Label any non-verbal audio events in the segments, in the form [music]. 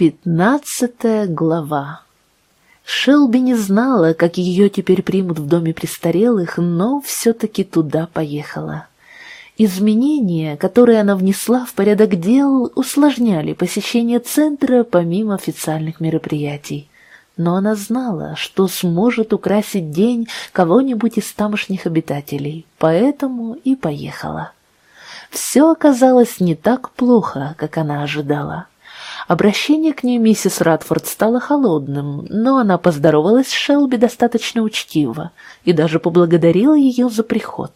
Пятнадцатая глава Шелби не знала, как ее теперь примут в доме престарелых, но все-таки туда поехала. Изменения, которые она внесла в порядок дел, усложняли посещение центра помимо официальных мероприятий. Но она знала, что сможет украсить день кого-нибудь из тамошних обитателей, поэтому и поехала. Все оказалось не так плохо, как она ожидала. Обращение к ней миссис Радфорд стало холодным, но она поздоровалась с Шелби достаточно учтиво и даже поблагодарила ее за приход.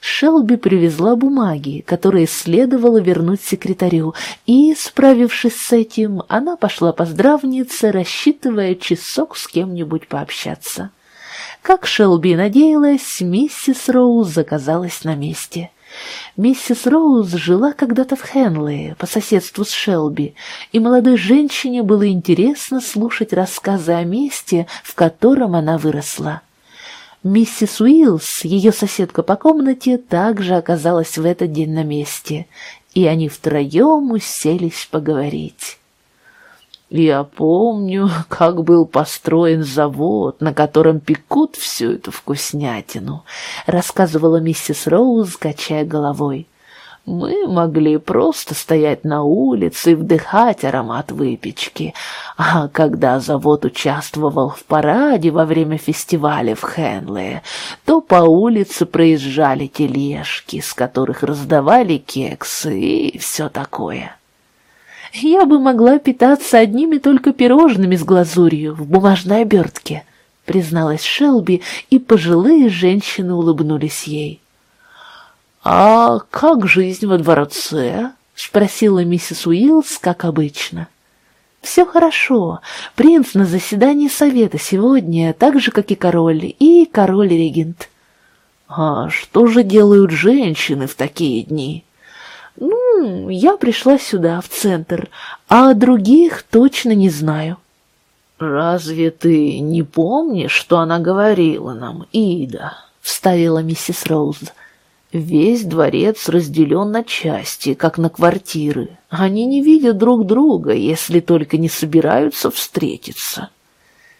Шелби привезла бумаги, которые следовало вернуть секретарю, и, справившись с этим, она пошла поздравнице, рассчитывая часок с кем-нибудь пообщаться. Как Шелби надеялась, миссис Роуз заказалась на месте — Миссис Роуз жила когда-то в Хенлее, по соседству с Шелби, и молодой женщине было интересно слушать рассказы о месте, в котором она выросла. Миссис Уиллс, ее соседка по комнате, также оказалась в этот день на месте, и они втроем уселись поговорить. Я помню, [laughs] как был построен завод, на котором пекут всю эту вкуснятину, рассказывала миссис Роуз, качая головой. Мы могли просто стоять на улице и вдыхать аромат выпечки. А когда завод участвовал в параде во время фестиваля в Хенлее, то по улице проезжали тележки, с которых раздавали кексы и все такое. Я бы могла питаться одними только пирожными с глазурью в бумажной обертке, призналась Шелби, и пожилые женщины улыбнулись ей. «А как жизнь во дворце?» — спросила миссис Уиллс, как обычно. «Все хорошо. Принц на заседании совета сегодня, так же, как и король, и король-регент». «А что же делают женщины в такие дни?» «Ну, я пришла сюда, в центр, а других точно не знаю». «Разве ты не помнишь, что она говорила нам, Ида?» — вставила миссис Роуз. «Весь дворец разделен на части, как на квартиры. Они не видят друг друга, если только не собираются встретиться».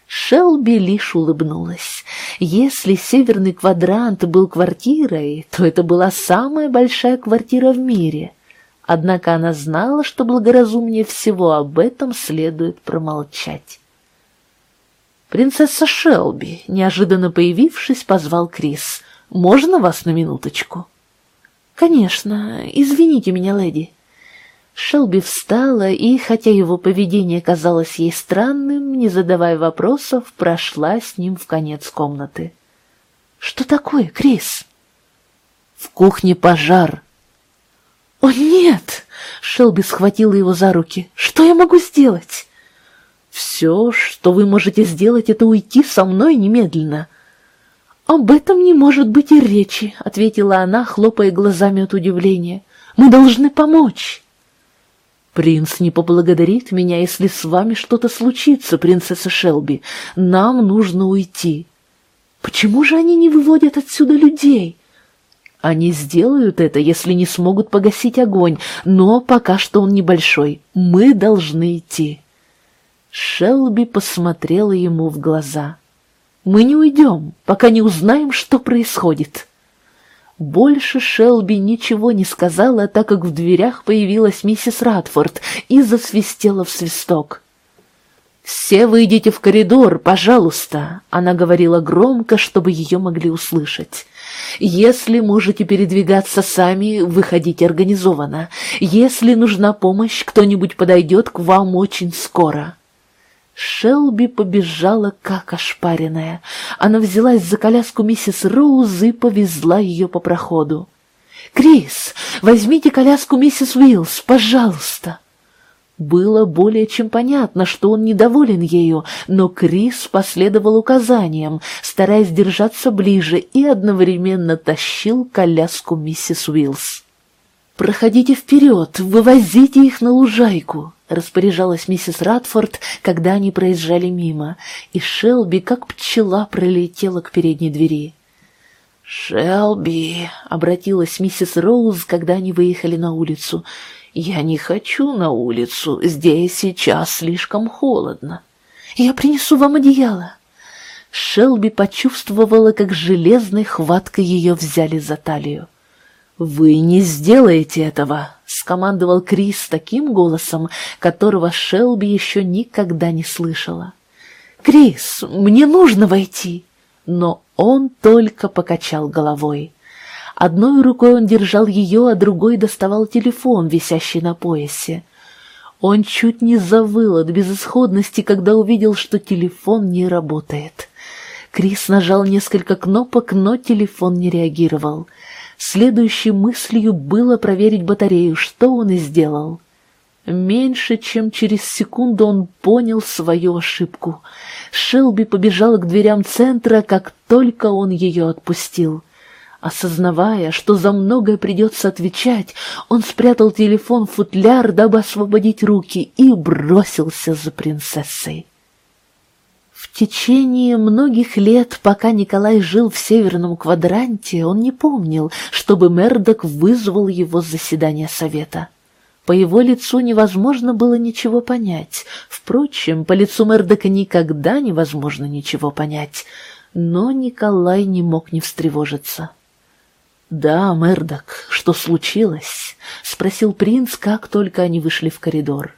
Шелби лишь улыбнулась. Если северный квадрант был квартирой, то это была самая большая квартира в мире. Однако она знала, что благоразумнее всего об этом следует промолчать. «Принцесса Шелби», неожиданно появившись, позвал Крис. «Можно вас на минуточку?» «Конечно. Извините меня, леди». Шелби встала и, хотя его поведение казалось ей странным, не задавая вопросов, прошла с ним в конец комнаты. «Что такое, Крис?» «В кухне пожар». «О, нет!» — Шелби схватила его за руки. «Что я могу сделать?» «Все, что вы можете сделать, это уйти со мной немедленно». «Об этом не может быть и речи», — ответила она, хлопая глазами от удивления. «Мы должны помочь». «Принц не поблагодарит меня, если с вами что-то случится, принцесса Шелби. Нам нужно уйти». «Почему же они не выводят отсюда людей?» «Они сделают это, если не смогут погасить огонь, но пока что он небольшой. Мы должны идти». Шелби посмотрела ему в глаза. «Мы не уйдем, пока не узнаем, что происходит». Больше Шелби ничего не сказала, так как в дверях появилась миссис Радфорд и засвистела в свисток. «Все выйдите в коридор, пожалуйста», — она говорила громко, чтобы ее могли услышать. «Если можете передвигаться сами, выходите организованно. Если нужна помощь, кто-нибудь подойдет к вам очень скоро». Шелби побежала, как ошпаренная. Она взялась за коляску миссис Роуз и повезла ее по проходу. «Крис, возьмите коляску миссис Уиллс, пожалуйста!» Было более чем понятно, что он недоволен ею, но Крис последовал указаниям, стараясь держаться ближе, и одновременно тащил коляску миссис Уиллс. «Проходите вперед, вывозите их на лужайку!» распоряжалась миссис Радфорд, когда они проезжали мимо, и Шелби, как пчела, пролетела к передней двери. «Шелби», — обратилась миссис Роуз, когда они выехали на улицу, «Я не хочу на улицу, здесь сейчас слишком холодно. Я принесу вам одеяло». Шелби почувствовала, как железной хваткой ее взяли за талию. «Вы не сделаете этого!» — скомандовал Крис таким голосом, которого Шелби еще никогда не слышала. «Крис, мне нужно войти!» Но он только покачал головой. Одной рукой он держал ее, а другой доставал телефон, висящий на поясе. Он чуть не завыл от безысходности, когда увидел, что телефон не работает. Крис нажал несколько кнопок, но телефон не реагировал. Следующей мыслью было проверить батарею, что он и сделал. Меньше чем через секунду он понял свою ошибку. Шелби побежала к дверям центра, как только он ее отпустил. Осознавая, что за многое придется отвечать, он спрятал телефон в футляр, дабы освободить руки, и бросился за принцессой. В течение многих лет, пока Николай жил в северном квадранте, он не помнил, чтобы Мердок вызвал его с заседания совета. По его лицу невозможно было ничего понять. Впрочем, по лицу Мердока никогда невозможно ничего понять. Но Николай не мог не встревожиться. «Да, Мердок, что случилось?» — спросил принц, как только они вышли в коридор.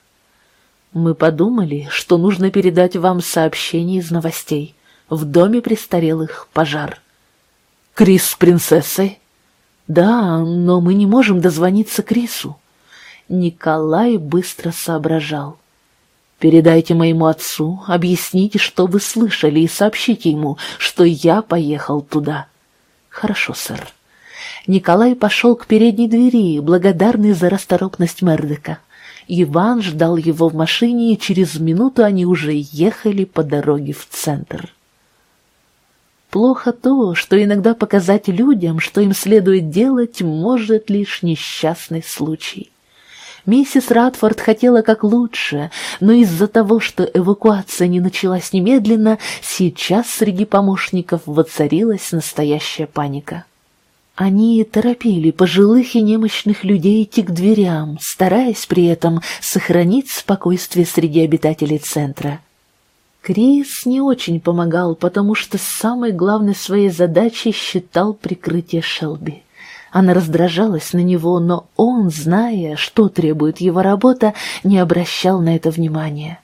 «Мы подумали, что нужно передать вам сообщение из новостей. В доме престарелых пожар». «Крис с принцессой?» «Да, но мы не можем дозвониться Крису». Николай быстро соображал. «Передайте моему отцу, объясните, что вы слышали, и сообщите ему, что я поехал туда». «Хорошо, сэр». Николай пошел к передней двери, благодарный за расторопность Мердека. Иван ждал его в машине, и через минуту они уже ехали по дороге в центр. Плохо то, что иногда показать людям, что им следует делать, может лишь несчастный случай. Миссис Радфорд хотела как лучше, но из-за того, что эвакуация не началась немедленно, сейчас среди помощников воцарилась настоящая паника. Они торопили пожилых и немощных людей идти к дверям, стараясь при этом сохранить спокойствие среди обитателей центра. Крис не очень помогал, потому что самой главной своей задачей считал прикрытие Шелби. Она раздражалась на него, но он, зная, что требует его работа, не обращал на это внимания.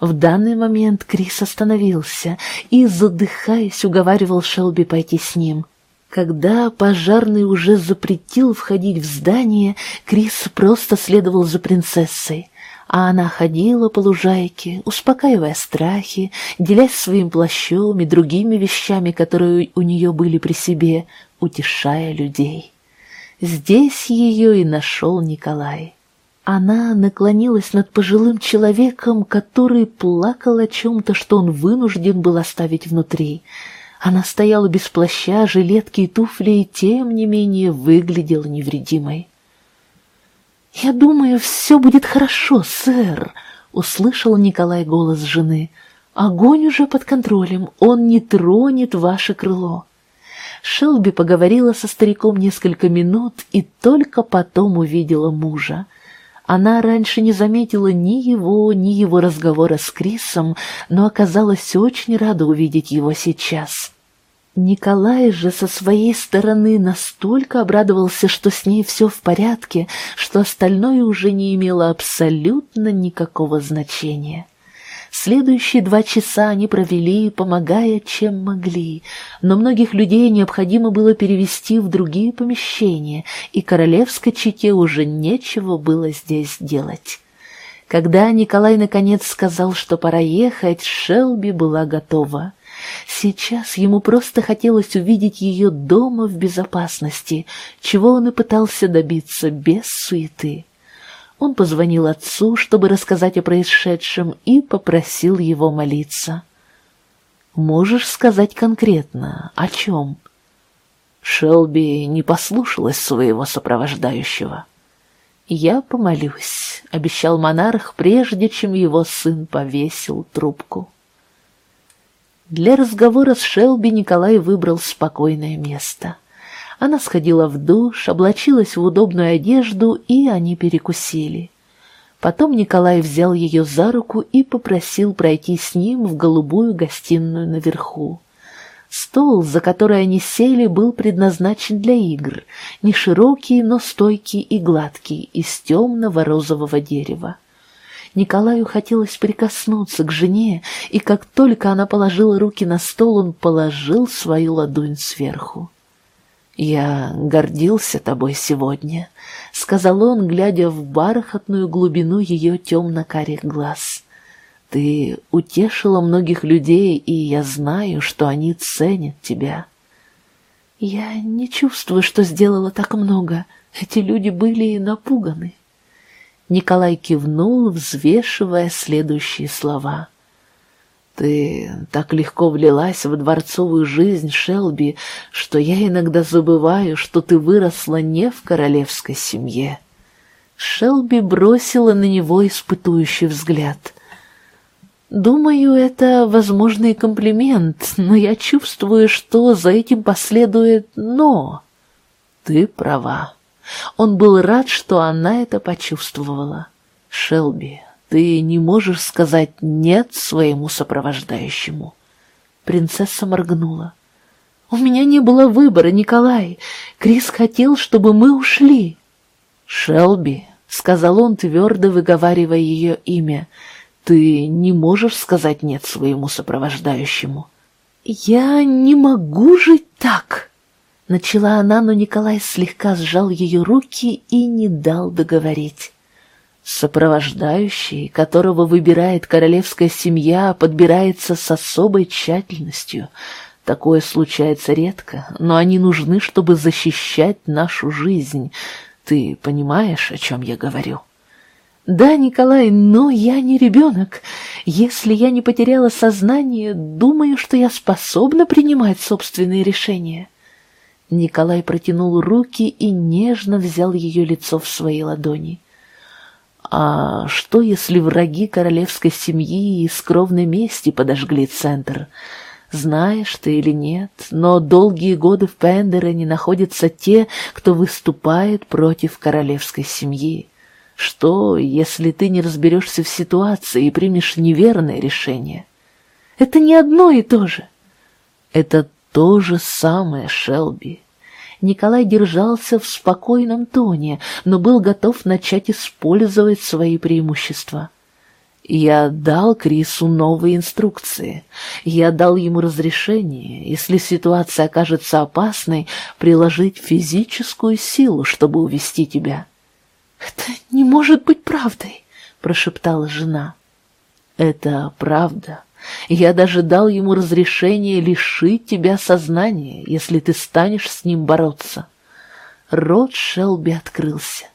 В данный момент Крис остановился и, задыхаясь, уговаривал Шелби пойти с ним — когда пожарный уже запретил входить в здание, Крис просто следовал за принцессой, а она ходила по лужайке, успокаивая страхи, делясь своим плащом и другими вещами, которые у нее были при себе, утешая людей. Здесь ее и нашел Николай. Она наклонилась над пожилым человеком, который плакал о чем-то, что он вынужден был оставить внутри — она стояла без плаща, жилетки и туфли, и тем не менее выглядела невредимой. «Я думаю, все будет хорошо, сэр», — услышал Николай голос жены. «Огонь уже под контролем, он не тронет ваше крыло». Шелби поговорила со стариком несколько минут и только потом увидела мужа. Она раньше не заметила ни его, ни его разговора с Крисом, но оказалась очень рада увидеть его сейчас. Николай же со своей стороны настолько обрадовался, что с ней все в порядке, что остальное уже не имело абсолютно никакого значения. Следующие два часа они провели, помогая, чем могли, но многих людей необходимо было перевести в другие помещения, и королевской чете уже нечего было здесь делать. Когда Николай наконец сказал, что пора ехать, Шелби была готова. Сейчас ему просто хотелось увидеть ее дома в безопасности, чего он и пытался добиться без суеты. Он позвонил отцу, чтобы рассказать о происшедшем, и попросил его молиться. «Можешь сказать конкретно, о чем?» Шелби не послушалась своего сопровождающего. «Я помолюсь», — обещал монарх, прежде чем его сын повесил трубку. Для разговора с Шелби Николай выбрал спокойное место — Она сходила в душ, облачилась в удобную одежду, и они перекусили. Потом Николай взял ее за руку и попросил пройти с ним в голубую гостиную наверху. Стол, за который они сели, был предназначен для игр, не широкий, но стойкий и гладкий, из темного розового дерева. Николаю хотелось прикоснуться к жене, и как только она положила руки на стол, он положил свою ладонь сверху. «Я гордился тобой сегодня», — сказал он, глядя в бархатную глубину ее темно-карих глаз. «Ты утешила многих людей, и я знаю, что они ценят тебя». «Я не чувствую, что сделала так много. Эти люди были напуганы». Николай кивнул, взвешивая следующие слова. «Ты так легко влилась в дворцовую жизнь, Шелби, что я иногда забываю, что ты выросла не в королевской семье». Шелби бросила на него испытующий взгляд. «Думаю, это возможный комплимент, но я чувствую, что за этим последует «но». Ты права. Он был рад, что она это почувствовала. «Шелби, ты не можешь сказать «нет» своему сопровождающему». Принцесса моргнула. «У меня не было выбора, Николай. Крис хотел, чтобы мы ушли». «Шелби», — сказал он, твердо выговаривая ее имя, — «ты не можешь сказать «нет» своему сопровождающему». «Я не могу жить так», Начала она, но Николай слегка сжал ее руки и не дал договорить. Сопровождающий, которого выбирает королевская семья, подбирается с особой тщательностью. Такое случается редко, но они нужны, чтобы защищать нашу жизнь. Ты понимаешь, о чем я говорю? Да, Николай, но я не ребенок. Если я не потеряла сознание, думаю, что я способна принимать собственные решения. Николай протянул руки и нежно взял ее лицо в свои ладони. А что, если враги королевской семьи из кровной мести подожгли центр? Знаешь ты или нет, но долгие годы в Пендере находятся те, кто выступает против королевской семьи. Что, если ты не разберешься в ситуации и примешь неверное решение? Это не одно и то же. Это то же самое, Шелби. Николай держался в спокойном тоне, но был готов начать использовать свои преимущества. Я дал Крису новые инструкции. Я дал ему разрешение, если ситуация окажется опасной, приложить физическую силу, чтобы увести тебя. «Это не может быть правдой», — прошептала жена. «Это правда», я даже дал ему разрешение лишить тебя сознания, если ты станешь с ним бороться. Рот Шелби открылся.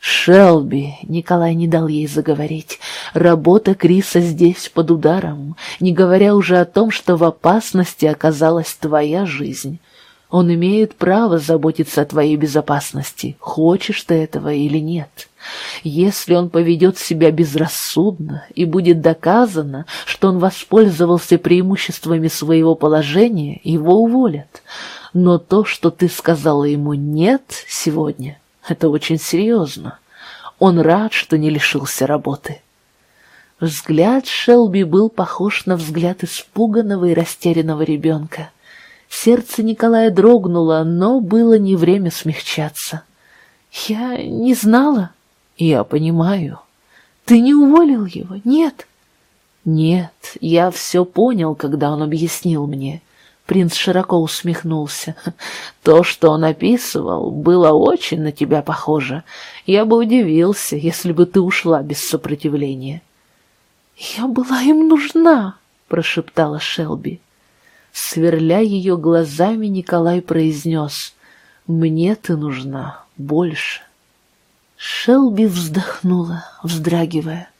«Шелби!» — Николай не дал ей заговорить. «Работа Криса здесь под ударом, не говоря уже о том, что в опасности оказалась твоя жизнь. Он имеет право заботиться о твоей безопасности, хочешь ты этого или нет. Если он поведет себя безрассудно и будет доказано, что он воспользовался преимуществами своего положения, его уволят. Но то, что ты сказала ему «нет» сегодня, это очень серьезно. Он рад, что не лишился работы. Взгляд Шелби был похож на взгляд испуганного и растерянного ребенка. Сердце Николая дрогнуло, но было не время смягчаться. «Я не знала». «Я понимаю». «Ты не уволил его, нет?» «Нет, я все понял, когда он объяснил мне». Принц широко усмехнулся. «То, что он описывал, было очень на тебя похоже. Я бы удивился, если бы ты ушла без сопротивления». «Я была им нужна», — прошептала Шелби. Сверля ее глазами, Николай произнес «Мне ты нужна больше». Шелби вздохнула, вздрагивая.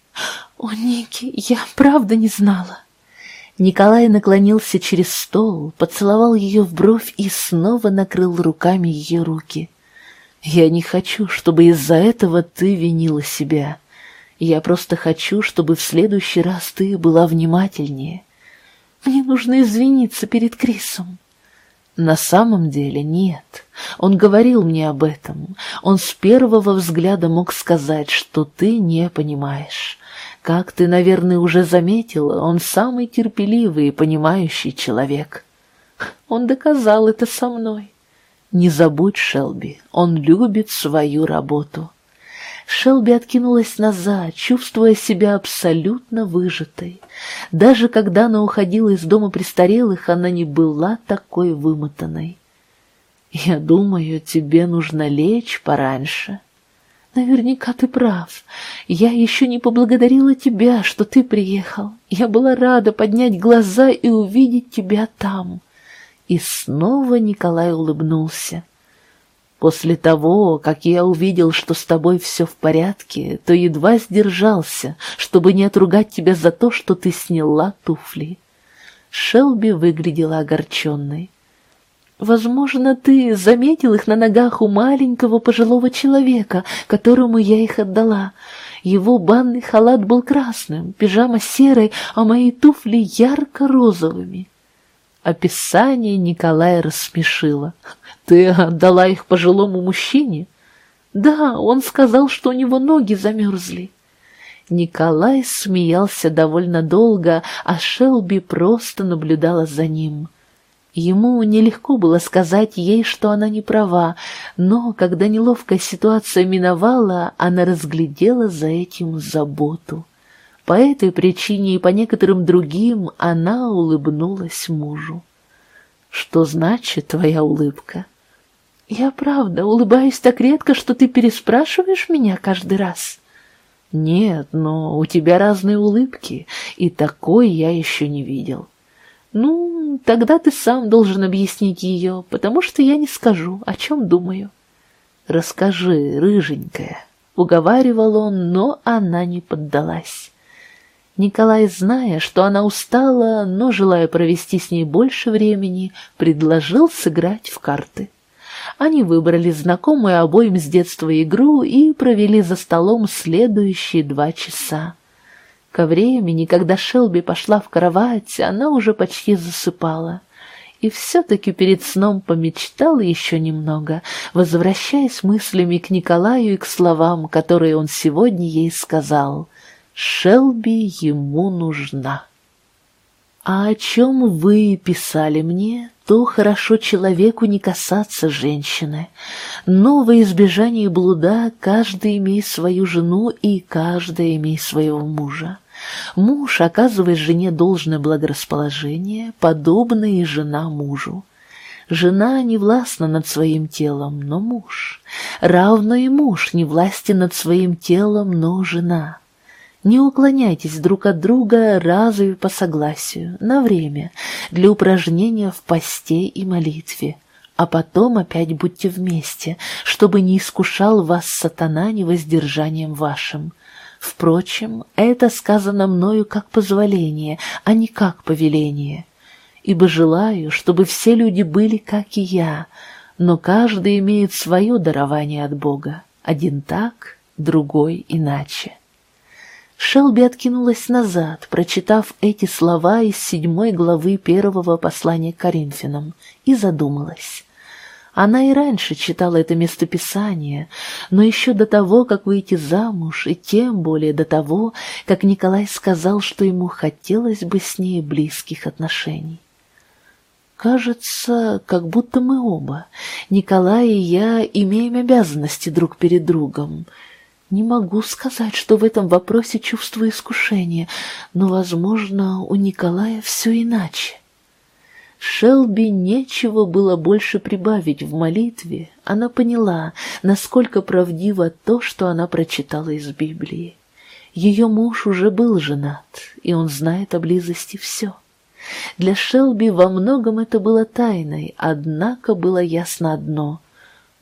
«О, Ники, я правда не знала». Николай наклонился через стол, поцеловал ее в бровь и снова накрыл руками ее руки. «Я не хочу, чтобы из-за этого ты винила себя. Я просто хочу, чтобы в следующий раз ты была внимательнее. Мне нужно извиниться перед Крисом. На самом деле нет. Он говорил мне об этом. Он с первого взгляда мог сказать, что ты не понимаешь. Как ты, наверное, уже заметила, он самый терпеливый и понимающий человек. Он доказал это со мной. Не забудь, Шелби, он любит свою работу. Шелби откинулась назад, чувствуя себя абсолютно выжатой. Даже когда она уходила из дома престарелых, она не была такой вымотанной. «Я думаю, тебе нужно лечь пораньше». «Наверняка ты прав. Я еще не поблагодарила тебя, что ты приехал. Я была рада поднять глаза и увидеть тебя там». И снова Николай улыбнулся. После того, как я увидел, что с тобой все в порядке, то едва сдержался, чтобы не отругать тебя за то, что ты сняла туфли. Шелби выглядела огорченной. Возможно, ты заметил их на ногах у маленького пожилого человека, которому я их отдала. Его банный халат был красным, пижама серой, а мои туфли ярко-розовыми. Описание Николая рассмешило. «Ты отдала их пожилому мужчине?» «Да, он сказал, что у него ноги замерзли». Николай смеялся довольно долго, а Шелби просто наблюдала за ним. Ему нелегко было сказать ей, что она не права, но, когда неловкая ситуация миновала, она разглядела за этим заботу. По этой причине и по некоторым другим она улыбнулась мужу. «Что значит твоя улыбка?» «Я правда улыбаюсь так редко, что ты переспрашиваешь меня каждый раз». «Нет, но у тебя разные улыбки, и такой я еще не видел». «Ну, тогда ты сам должен объяснить ее, потому что я не скажу, о чем думаю». «Расскажи, рыженькая», — уговаривал он, но она не поддалась. Николай, зная, что она устала, но желая провести с ней больше времени, предложил сыграть в карты. Они выбрали знакомую обоим с детства игру и провели за столом следующие два часа. Ко времени, когда Шелби пошла в кровать, она уже почти засыпала. И все-таки перед сном помечтала еще немного, возвращаясь мыслями к Николаю и к словам, которые он сегодня ей сказал — Шелби ему нужна. А о чем вы писали мне, то хорошо человеку не касаться женщины. Но во избежание блуда каждый имеет свою жену и каждый имеет своего мужа. Муж оказывает жене должное благорасположение, подобно и жена мужу. Жена не властна над своим телом, но муж. Равно и муж не властен над своим телом, но жена. Не уклоняйтесь друг от друга разве по согласию, на время, для упражнения в посте и молитве, а потом опять будьте вместе, чтобы не искушал вас сатана невоздержанием вашим. Впрочем, это сказано мною как позволение, а не как повеление. Ибо желаю, чтобы все люди были, как и я, но каждый имеет свое дарование от Бога, один так, другой иначе. Шелби откинулась назад, прочитав эти слова из седьмой главы первого послания к Коринфянам, и задумалась. Она и раньше читала это местописание, но еще до того, как выйти замуж, и тем более до того, как Николай сказал, что ему хотелось бы с ней близких отношений. Кажется, как будто мы оба, Николай и я, имеем обязанности друг перед другом — не могу сказать, что в этом вопросе чувствую искушение, но, возможно, у Николая все иначе. Шелби нечего было больше прибавить в молитве. Она поняла, насколько правдиво то, что она прочитала из Библии. Ее муж уже был женат, и он знает о близости все. Для Шелби во многом это было тайной, однако было ясно одно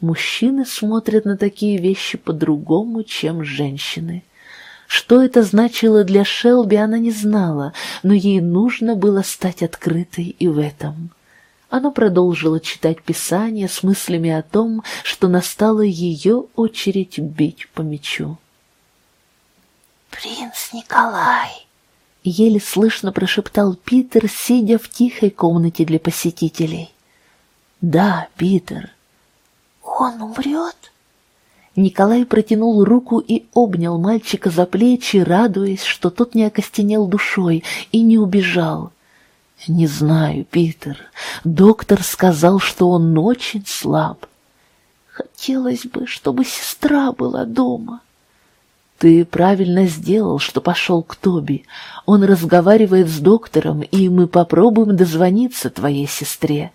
Мужчины смотрят на такие вещи по-другому, чем женщины. Что это значило для Шелби, она не знала, но ей нужно было стать открытой и в этом. Она продолжила читать Писание с мыслями о том, что настала ее очередь бить по мячу. «Принц Николай!» — еле слышно прошептал Питер, сидя в тихой комнате для посетителей. «Да, Питер». «Он умрет?» Николай протянул руку и обнял мальчика за плечи, радуясь, что тот не окостенел душой и не убежал. «Не знаю, Питер. Доктор сказал, что он очень слаб. Хотелось бы, чтобы сестра была дома». «Ты правильно сделал, что пошел к Тоби. Он разговаривает с доктором, и мы попробуем дозвониться твоей сестре».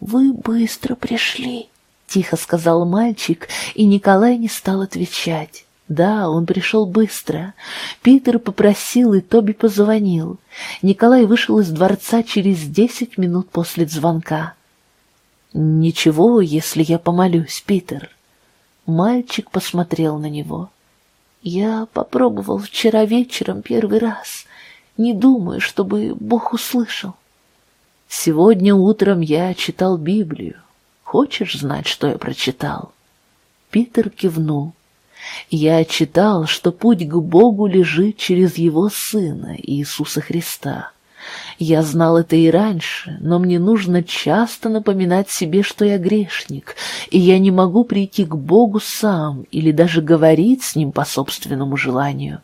«Вы быстро пришли», — тихо сказал мальчик, и Николай не стал отвечать. Да, он пришел быстро. Питер попросил, и Тоби позвонил. Николай вышел из дворца через десять минут после звонка. «Ничего, если я помолюсь, Питер». Мальчик посмотрел на него. «Я попробовал вчера вечером первый раз. Не думаю, чтобы Бог услышал». «Сегодня утром я читал Библию. Хочешь знать, что я прочитал?» Питер кивнул. «Я читал, что путь к Богу лежит через Его Сына, Иисуса Христа. Я знал это и раньше, но мне нужно часто напоминать себе, что я грешник, и я не могу прийти к Богу сам или даже говорить с Ним по собственному желанию.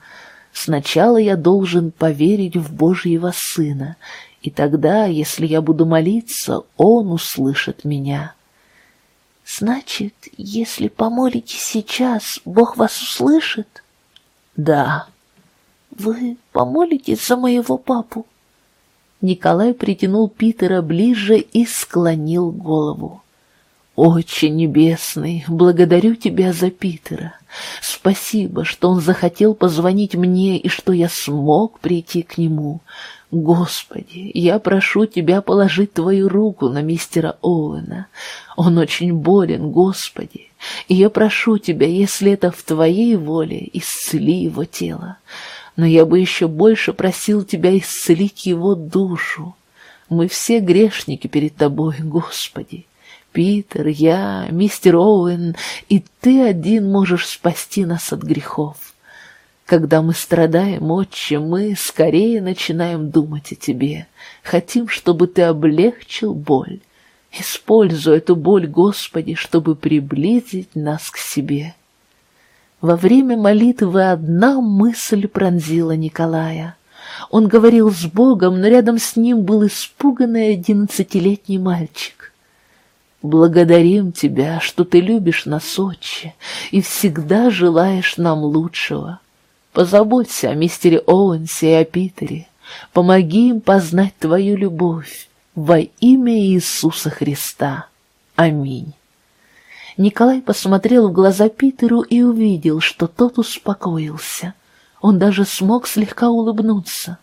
Сначала я должен поверить в Божьего Сына, и тогда, если я буду молиться, Он услышит меня». Значит, если помолитесь сейчас, Бог вас услышит? Да. Вы помолитесь за моего папу? Николай притянул Питера ближе и склонил голову. «Отче Небесный, благодарю Тебя за Питера. Спасибо, что он захотел позвонить мне и что я смог прийти к нему. Господи, я прошу Тебя положить Твою руку на мистера Оуэна. Он очень болен, Господи, и я прошу Тебя, если это в Твоей воле, исцели его тело. Но я бы еще больше просил Тебя исцелить его душу. Мы все грешники перед Тобой, Господи. Питер, я, мистер Оуэн, и Ты один можешь спасти нас от грехов. Когда мы страдаем, отче, мы скорее начинаем думать о тебе. Хотим, чтобы ты облегчил боль. Используй эту боль, Господи, чтобы приблизить нас к себе. Во время молитвы одна мысль пронзила Николая. Он говорил с Богом, но рядом с ним был испуганный одиннадцатилетний мальчик. «Благодарим Тебя, что Ты любишь нас, Отче, и всегда желаешь нам лучшего. Позаботься о мистере Оуэнсе и о Питере. Помоги им познать Твою любовь во имя Иисуса Христа. Аминь. Николай посмотрел в глаза Питеру и увидел, что тот успокоился. Он даже смог слегка улыбнуться.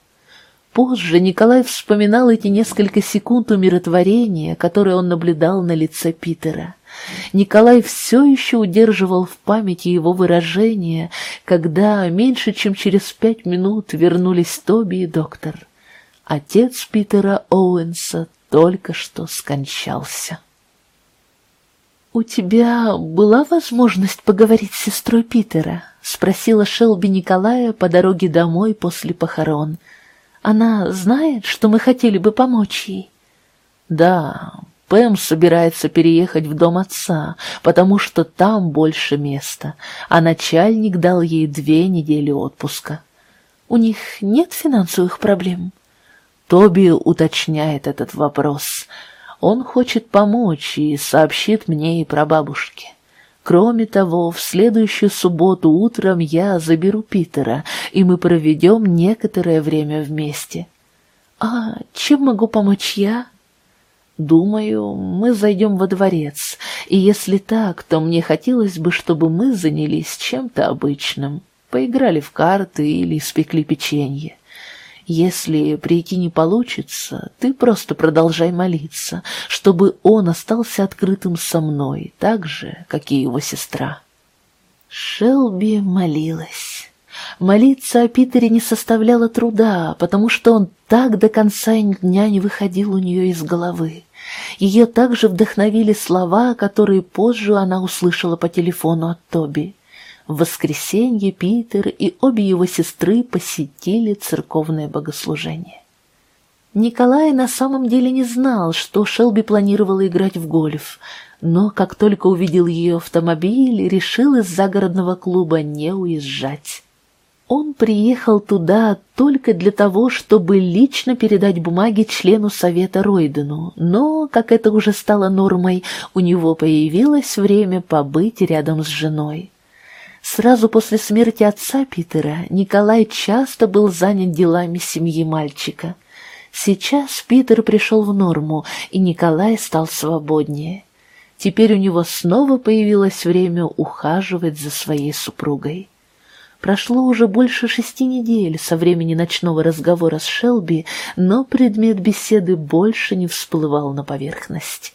Позже Николай вспоминал эти несколько секунд умиротворения, которые он наблюдал на лице Питера. Николай все еще удерживал в памяти его выражение, когда меньше чем через пять минут вернулись Тоби и доктор. Отец Питера Оуэнса только что скончался. «У тебя была возможность поговорить с сестрой Питера?» — спросила Шелби Николая по дороге домой после похорон. «Она знает, что мы хотели бы помочь ей?» «Да, Пэм собирается переехать в дом отца, потому что там больше места, а начальник дал ей две недели отпуска. У них нет финансовых проблем? Тоби уточняет этот вопрос. Он хочет помочь и сообщит мне и про бабушки. Кроме того, в следующую субботу утром я заберу Питера, и мы проведем некоторое время вместе. А чем могу помочь я? Думаю, мы зайдем во дворец, и если так, то мне хотелось бы, чтобы мы занялись чем-то обычным, поиграли в карты или испекли печенье. Если прийти не получится, ты просто продолжай молиться, чтобы он остался открытым со мной, так же, как и его сестра. Шелби молилась. Молиться о Питере не составляло труда, потому что он так до конца дня не выходил у нее из головы. Ее также вдохновили слова, которые позже она услышала по телефону от Тоби. В воскресенье Питер и обе его сестры посетили церковное богослужение. Николай на самом деле не знал, что Шелби планировала играть в гольф, но как только увидел ее автомобиль, решил из загородного клуба не уезжать. Он приехал туда только для того, чтобы лично передать бумаги члену совета Ройдену, но, как это уже стало нормой, у него появилось время побыть рядом с женой. Сразу после смерти отца Питера Николай часто был занят делами семьи мальчика. Сейчас Питер пришел в норму, и Николай стал свободнее. Теперь у него снова появилось время ухаживать за своей супругой. Прошло уже больше шести недель со времени ночного разговора с Шелби, но предмет беседы больше не всплывал на поверхность.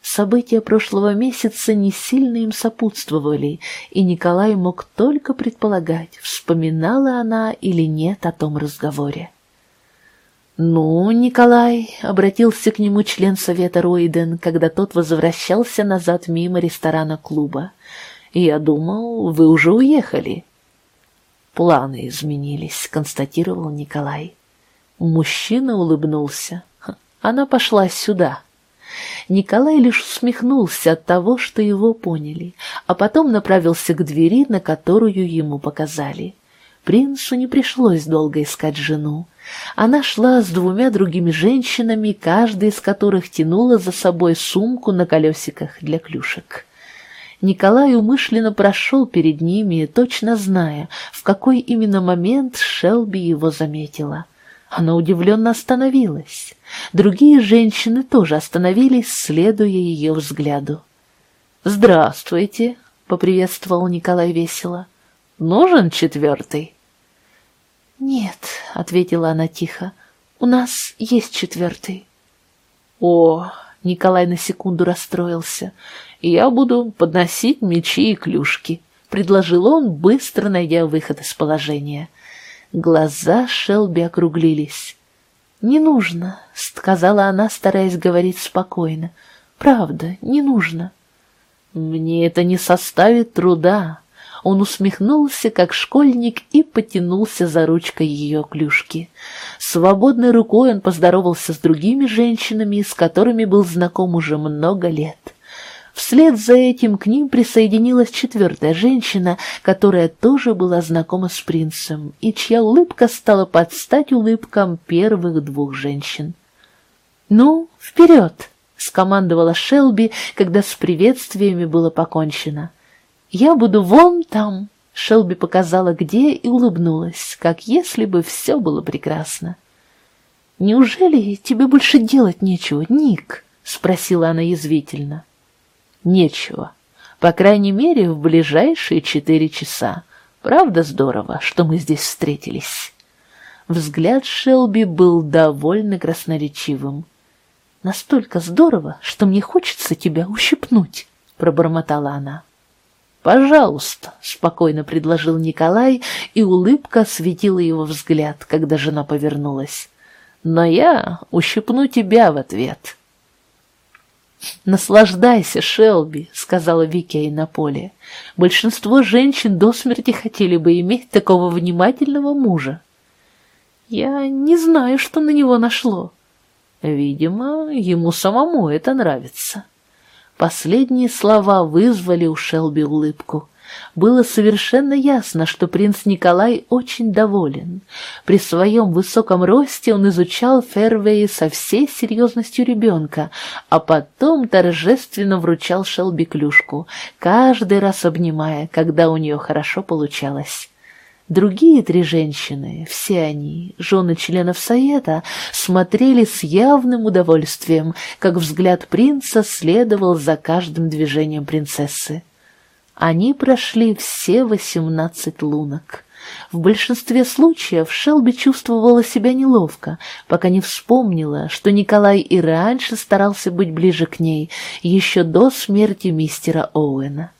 События прошлого месяца не сильно им сопутствовали, и Николай мог только предполагать, вспоминала она или нет о том разговоре. «Ну, Николай», — обратился к нему член совета Ройден, когда тот возвращался назад мимо ресторана клуба. «Я думал, вы уже уехали». Планы изменились, констатировал Николай. Мужчина улыбнулся. Она пошла сюда. Николай лишь усмехнулся от того, что его поняли, а потом направился к двери, на которую ему показали. Принцу не пришлось долго искать жену. Она шла с двумя другими женщинами, каждая из которых тянула за собой сумку на колесиках для клюшек. Николай умышленно прошел перед ними, точно зная, в какой именно момент Шелби его заметила. Она удивленно остановилась. Другие женщины тоже остановились, следуя ее взгляду. «Здравствуйте», — поприветствовал Николай весело. «Нужен четвертый?» «Нет», — ответила она тихо, — «у нас есть четвертый». «О, Николай на секунду расстроился. «Я буду подносить мечи и клюшки», — предложил он, быстро найдя выход из положения. Глаза Шелби округлились. «Не нужно», — сказала она, стараясь говорить спокойно. «Правда, не нужно». «Мне это не составит труда», он усмехнулся, как школьник, и потянулся за ручкой ее клюшки. Свободной рукой он поздоровался с другими женщинами, с которыми был знаком уже много лет. Вслед за этим к ним присоединилась четвертая женщина, которая тоже была знакома с принцем, и чья улыбка стала под стать улыбкам первых двух женщин. «Ну, вперед!» — скомандовала Шелби, когда с приветствиями было покончено. «Я буду вон там!» Шелби показала где и улыбнулась, как если бы все было прекрасно. «Неужели тебе больше делать нечего, Ник?» — спросила она язвительно. «Нечего. По крайней мере, в ближайшие четыре часа. Правда здорово, что мы здесь встретились?» Взгляд Шелби был довольно красноречивым. «Настолько здорово, что мне хочется тебя ущипнуть», — пробормотала она. «Пожалуйста», — спокойно предложил Николай, и улыбка осветила его взгляд, когда жена повернулась. «Но я ущипну тебя в ответ». «Наслаждайся, Шелби», — сказала Вики на поле. «Большинство женщин до смерти хотели бы иметь такого внимательного мужа». «Я не знаю, что на него нашло». «Видимо, ему самому это нравится». Последние слова вызвали у Шелби улыбку. Было совершенно ясно, что принц Николай очень доволен. При своем высоком росте он изучал Фервеи со всей серьезностью ребенка, а потом торжественно вручал Шелби клюшку, каждый раз обнимая, когда у нее хорошо получалось. Другие три женщины, все они, жены членов Совета, смотрели с явным удовольствием, как взгляд принца следовал за каждым движением принцессы. Они прошли все восемнадцать лунок. В большинстве случаев Шелби чувствовала себя неловко, пока не вспомнила, что Николай и раньше старался быть ближе к ней, еще до смерти мистера Оуэна.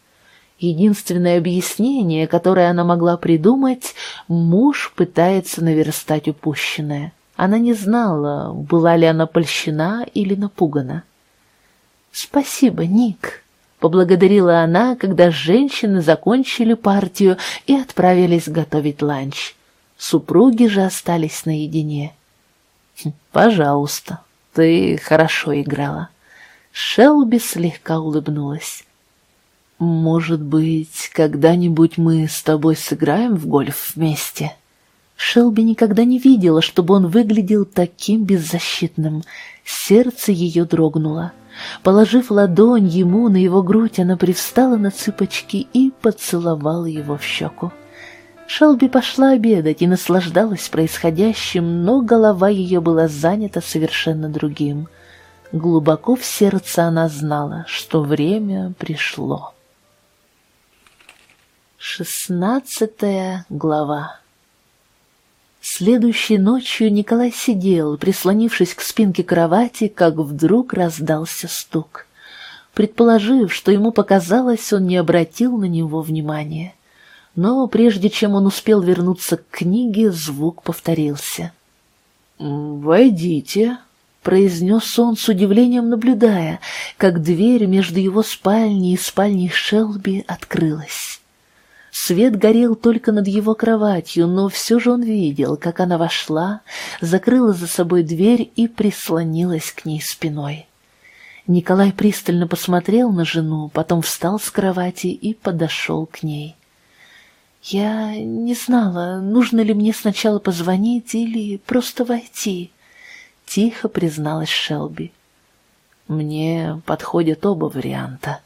Единственное объяснение, которое она могла придумать, муж пытается наверстать упущенное. Она не знала, была ли она польщена или напугана. «Спасибо, Ник», — поблагодарила она, когда женщины закончили партию и отправились готовить ланч. Супруги же остались наедине. Хм, «Пожалуйста, ты хорошо играла». Шелби слегка улыбнулась. «Может быть, когда-нибудь мы с тобой сыграем в гольф вместе?» Шелби никогда не видела, чтобы он выглядел таким беззащитным. Сердце ее дрогнуло. Положив ладонь ему на его грудь, она привстала на цыпочки и поцеловала его в щеку. Шелби пошла обедать и наслаждалась происходящим, но голова ее была занята совершенно другим. Глубоко в сердце она знала, что время пришло. Шестнадцатая глава Следующей ночью Николай сидел, прислонившись к спинке кровати, как вдруг раздался стук. Предположив, что ему показалось, он не обратил на него внимания. Но прежде чем он успел вернуться к книге, звук повторился. «Войдите», — произнес он с удивлением, наблюдая, как дверь между его спальней и спальней Шелби открылась. Свет горел только над его кроватью, но все же он видел, как она вошла, закрыла за собой дверь и прислонилась к ней спиной. Николай пристально посмотрел на жену, потом встал с кровати и подошел к ней. «Я не знала, нужно ли мне сначала позвонить или просто войти», — тихо призналась Шелби. «Мне подходят оба варианта»,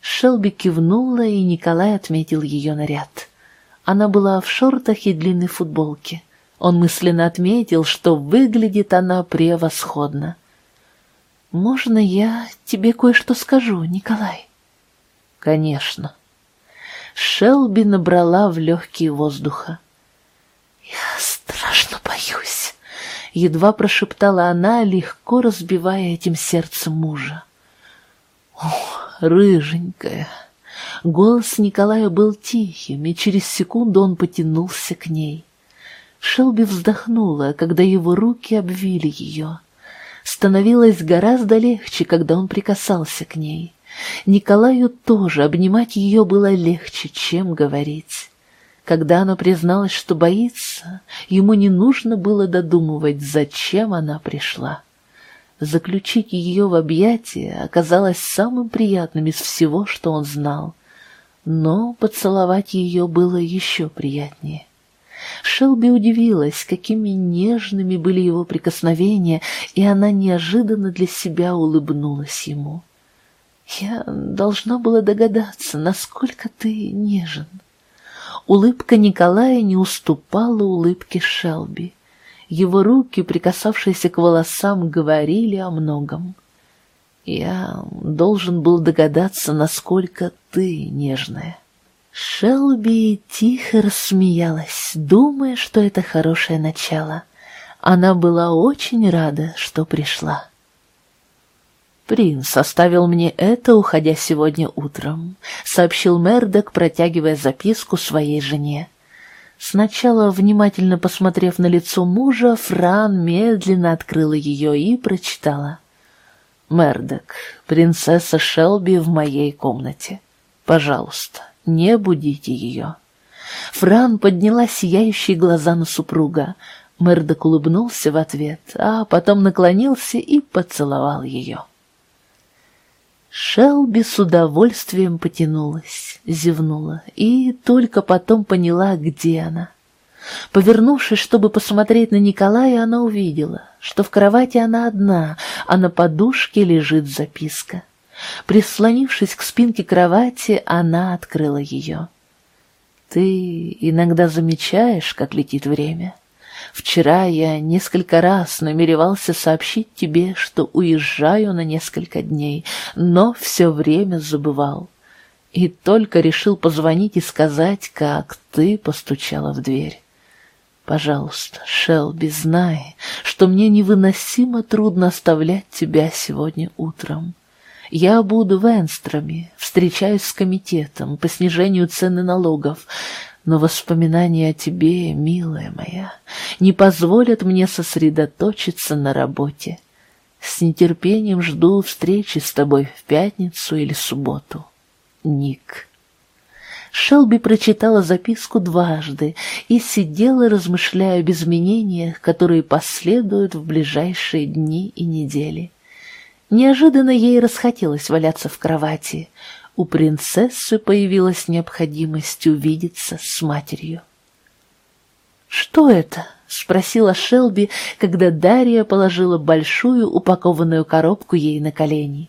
Шелби кивнула, и Николай отметил ее наряд. Она была в шортах и длинной футболке. Он мысленно отметил, что выглядит она превосходно. «Можно я тебе кое-что скажу, Николай?» «Конечно». Шелби набрала в легкие воздуха. «Я страшно боюсь», — едва прошептала она, легко разбивая этим сердце мужа. «Ох, рыженькая!» Голос Николая был тихим, и через секунду он потянулся к ней. Шелби вздохнула, когда его руки обвили ее. Становилось гораздо легче, когда он прикасался к ней. Николаю тоже обнимать ее было легче, чем говорить. Когда она призналась, что боится, ему не нужно было додумывать, зачем она пришла. Заключить ее в объятия оказалось самым приятным из всего, что он знал. Но поцеловать ее было еще приятнее. Шелби удивилась, какими нежными были его прикосновения, и она неожиданно для себя улыбнулась ему. «Я должна была догадаться, насколько ты нежен». Улыбка Николая не уступала улыбке Шелби. Его руки, прикасавшиеся к волосам, говорили о многом. Я должен был догадаться, насколько ты нежная. Шелби тихо рассмеялась, думая, что это хорошее начало. Она была очень рада, что пришла. «Принц оставил мне это, уходя сегодня утром», — сообщил Мердок, протягивая записку своей жене. Сначала, внимательно посмотрев на лицо мужа, Фран медленно открыла ее и прочитала. «Мердок, принцесса Шелби в моей комнате. Пожалуйста, не будите ее». Фран подняла сияющие глаза на супруга. Мердок улыбнулся в ответ, а потом наклонился и поцеловал ее. Шелби с удовольствием потянулась, зевнула и только потом поняла, где она. Повернувшись, чтобы посмотреть на Николая, она увидела, что в кровати она одна, а на подушке лежит записка. Прислонившись к спинке кровати, она открыла ее. «Ты иногда замечаешь, как летит время?» Вчера я несколько раз намеревался сообщить тебе, что уезжаю на несколько дней, но все время забывал. И только решил позвонить и сказать, как ты постучала в дверь. Пожалуйста, Шелби, знай, что мне невыносимо трудно оставлять тебя сегодня утром. Я буду в Энстроме, встречаюсь с комитетом по снижению цены налогов, но воспоминания о тебе, милая моя, не позволят мне сосредоточиться на работе. С нетерпением жду встречи с тобой в пятницу или субботу. Ник. Шелби прочитала записку дважды и сидела, размышляя об изменениях, которые последуют в ближайшие дни и недели. Неожиданно ей расхотелось валяться в кровати. У принцессы появилась необходимость увидеться с матерью. «Что это?» — спросила Шелби, когда Дарья положила большую упакованную коробку ей на колени.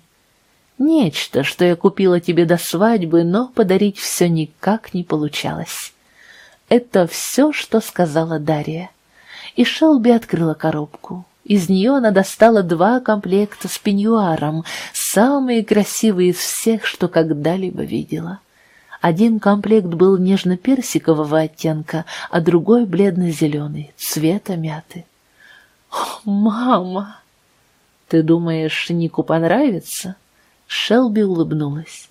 Нечто, что я купила тебе до свадьбы, но подарить все никак не получалось. Это все, что сказала Дарья. И Шелби открыла коробку. Из нее она достала два комплекта с пеньюаром, самые красивые из всех, что когда-либо видела. Один комплект был нежно-персикового оттенка, а другой бледно-зеленый, цвета мяты. «О, мама!» «Ты думаешь, Нику понравится?» Шелби улыбнулась.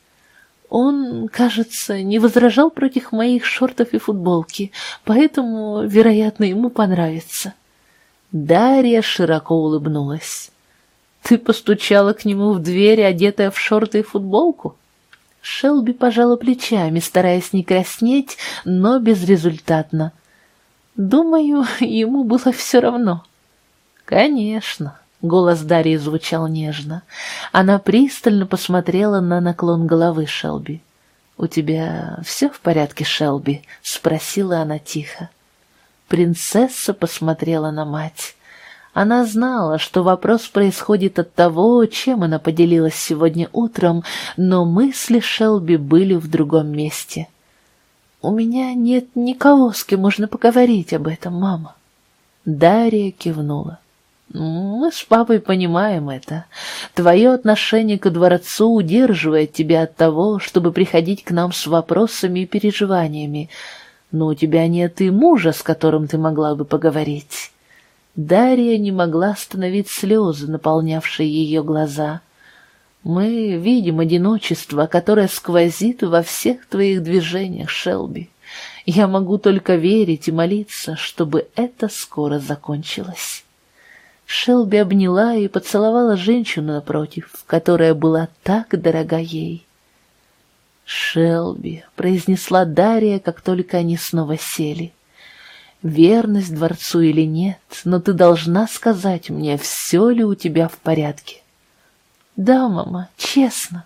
Он, кажется, не возражал против моих шортов и футболки, поэтому, вероятно, ему понравится. Дарья широко улыбнулась. «Ты постучала к нему в дверь, одетая в шорты и футболку?» Шелби пожала плечами, стараясь не краснеть, но безрезультатно. «Думаю, ему было все равно». «Конечно. Голос Дарьи звучал нежно. Она пристально посмотрела на наклон головы Шелби. «У тебя все в порядке, Шелби?» — спросила она тихо. Принцесса посмотрела на мать. Она знала, что вопрос происходит от того, чем она поделилась сегодня утром, но мысли Шелби были в другом месте. «У меня нет никого, с кем можно поговорить об этом, мама». Дарья кивнула. Мы с папой понимаем это. Твое отношение к дворцу удерживает тебя от того, чтобы приходить к нам с вопросами и переживаниями, но у тебя нет и мужа, с которым ты могла бы поговорить. Дарья не могла остановить слезы, наполнявшие ее глаза. Мы видим одиночество, которое сквозит во всех твоих движениях, Шелби. Я могу только верить и молиться, чтобы это скоро закончилось. Шелби обняла и поцеловала женщину напротив, которая была так дорога ей. «Шелби», — произнесла Дарья, как только они снова сели, — «верность дворцу или нет, но ты должна сказать мне, все ли у тебя в порядке». «Да, мама, честно.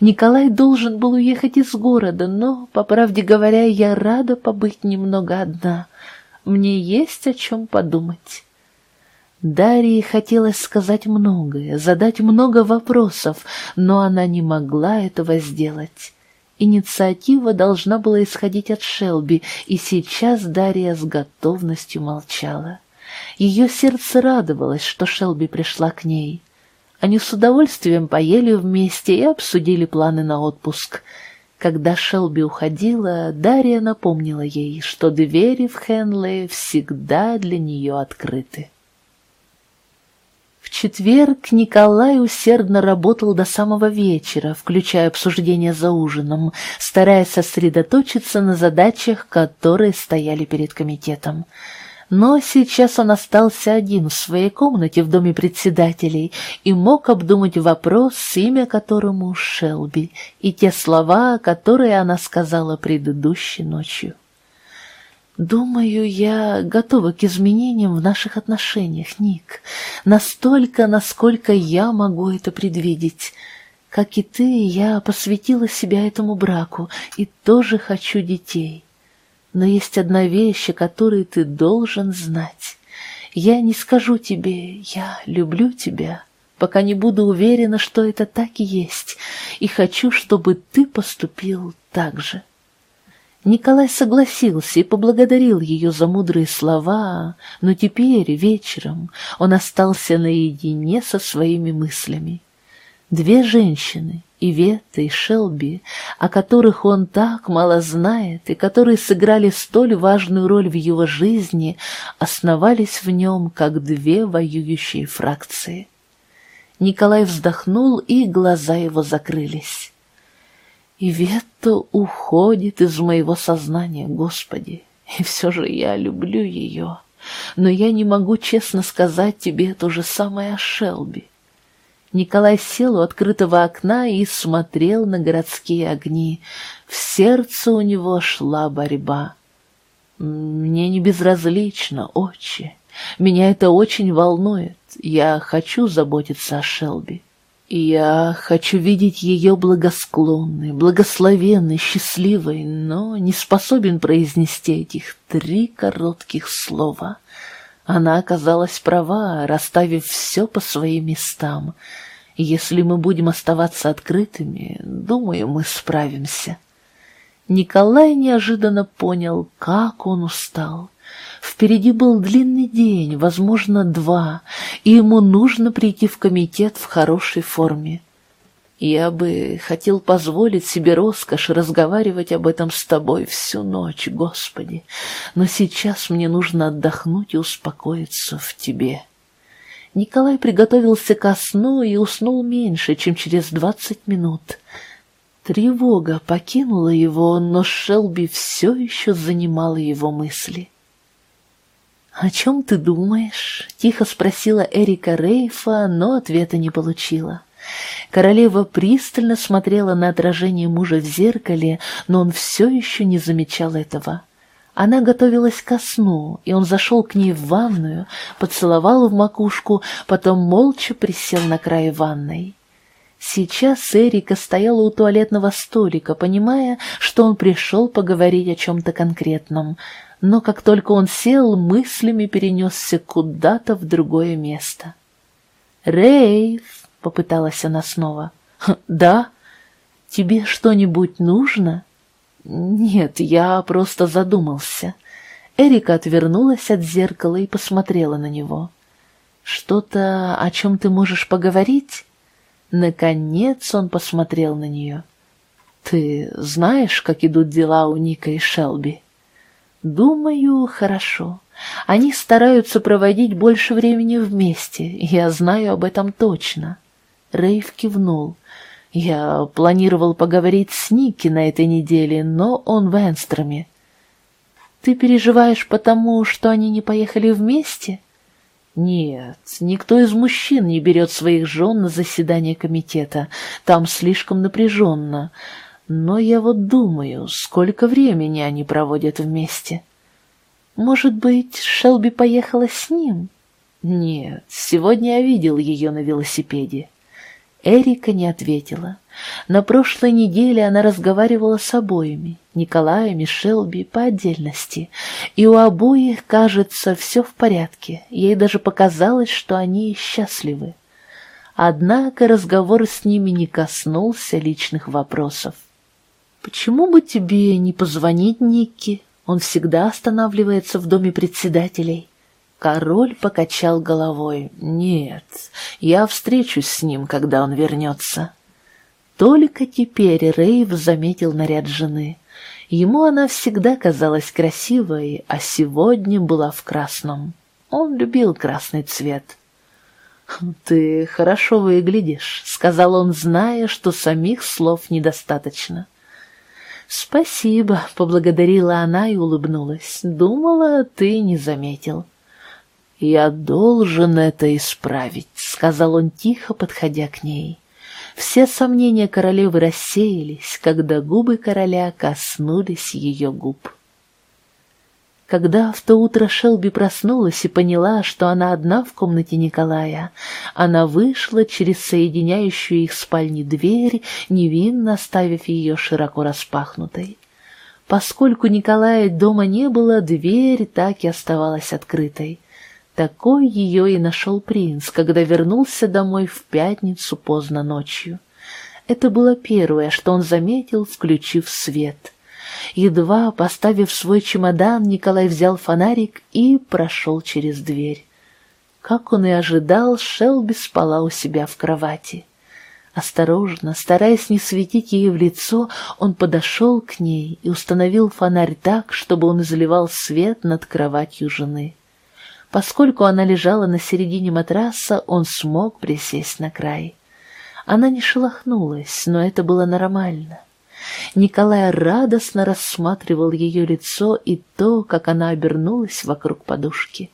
Николай должен был уехать из города, но, по правде говоря, я рада побыть немного одна. Мне есть о чем подумать». Дарье хотелось сказать многое, задать много вопросов, но она не могла этого сделать. Инициатива должна была исходить от Шелби, и сейчас Дарья с готовностью молчала. Ее сердце радовалось, что Шелби пришла к ней. Они с удовольствием поели вместе и обсудили планы на отпуск. Когда Шелби уходила, Дарья напомнила ей, что двери в Хенле всегда для нее открыты. В четверг Николай усердно работал до самого вечера, включая обсуждение за ужином, стараясь сосредоточиться на задачах, которые стояли перед комитетом. Но сейчас он остался один в своей комнате в доме председателей и мог обдумать вопрос, имя которому Шелби, и те слова, которые она сказала предыдущей ночью. Думаю, я готова к изменениям в наших отношениях, Ник. Настолько, насколько я могу это предвидеть. Как и ты, я посвятила себя этому браку и тоже хочу детей. Но есть одна вещь, о которой ты должен знать. Я не скажу тебе «я люблю тебя», пока не буду уверена, что это так и есть, и хочу, чтобы ты поступил так же. Николай согласился и поблагодарил ее за мудрые слова, но теперь, вечером, он остался наедине со своими мыслями. Две женщины, Ивета и Шелби, о которых он так мало знает и которые сыграли столь важную роль в его жизни, основались в нем как две воюющие фракции. Николай вздохнул, и глаза его закрылись. И Ветта уходит из моего сознания, Господи, и все же я люблю ее. Но я не могу честно сказать тебе то же самое о Шелби. Николай сел у открытого окна и смотрел на городские огни. В сердце у него шла борьба. «Мне не безразлично, отче. Меня это очень волнует. Я хочу заботиться о Шелби. Я хочу видеть ее благосклонной, благословенной, счастливой, но не способен произнести этих три коротких слова — она оказалась права, расставив все по своим местам. Если мы будем оставаться открытыми, думаю, мы справимся. Николай неожиданно понял, как он устал. Впереди был длинный день, возможно, два, и ему нужно прийти в комитет в хорошей форме. Я бы хотел позволить себе роскошь разговаривать об этом с тобой всю ночь, Господи, но сейчас мне нужно отдохнуть и успокоиться в Тебе. Николай приготовился ко сну и уснул меньше, чем через двадцать минут. Тревога покинула его, но Шелби все еще занимала его мысли. «О чем ты думаешь?» — тихо спросила Эрика Рейфа, но ответа не получила. Королева пристально смотрела на отражение мужа в зеркале, но он все еще не замечал этого. Она готовилась ко сну, и он зашел к ней в ванную, поцеловал в макушку, потом молча присел на край ванной. Сейчас Эрика стояла у туалетного столика, понимая, что он пришел поговорить о чем-то конкретном, но как только он сел, мыслями перенесся куда-то в другое место. «Рейв!» — попыталась она снова. «Да? Тебе что-нибудь нужно?» «Нет, я просто задумался». Эрика отвернулась от зеркала и посмотрела на него. «Что-то, о чем ты можешь поговорить?» Наконец он посмотрел на нее. «Ты знаешь, как идут дела у Ника и Шелби?» «Думаю, хорошо. Они стараются проводить больше времени вместе, я знаю об этом точно». Рейв кивнул. «Я планировал поговорить с Ники на этой неделе, но он в Энстроме». «Ты переживаешь потому, что они не поехали вместе?» «Нет, никто из мужчин не берет своих жен на заседание комитета. Там слишком напряженно. Но я вот думаю, сколько времени они проводят вместе». «Может быть, Шелби поехала с ним?» «Нет, сегодня я видел ее на велосипеде». Эрика не ответила. На прошлой неделе она разговаривала с обоими, Николаем и Шелби по отдельности, и у обоих, кажется, все в порядке, ей даже показалось, что они счастливы. Однако разговор с ними не коснулся личных вопросов. «Почему бы тебе не позвонить Никке? Он всегда останавливается в доме председателей». Король покачал головой. «Нет, я встречусь с ним, когда он вернется». Только теперь Рейв заметил наряд жены. Ему она всегда казалась красивой, а сегодня была в красном. Он любил красный цвет. «Ты хорошо выглядишь», — сказал он, зная, что самих слов недостаточно. «Спасибо», — поблагодарила она и улыбнулась. «Думала, ты не заметил». «Я должен это исправить», — сказал он тихо, подходя к ней. Все сомнения королевы рассеялись, когда губы короля коснулись ее губ. Когда в то утро Шелби проснулась и поняла, что она одна в комнате Николая, она вышла через соединяющую их спальни дверь, невинно оставив ее широко распахнутой. Поскольку Николая дома не было, дверь так и оставалась открытой. Такой ее и нашел принц, когда вернулся домой в пятницу поздно ночью. Это было первое, что он заметил, включив свет. Едва поставив свой чемодан, Николай взял фонарик и прошел через дверь. Как он и ожидал, Шелби спала у себя в кровати. Осторожно, стараясь не светить ей в лицо, он подошел к ней и установил фонарь так, чтобы он изливал свет над кроватью жены. Поскольку она лежала на середине матраса, он смог присесть на край. Она не шелохнулась, но это было нормально. Николай радостно рассматривал ее лицо и то, как она обернулась вокруг подушки.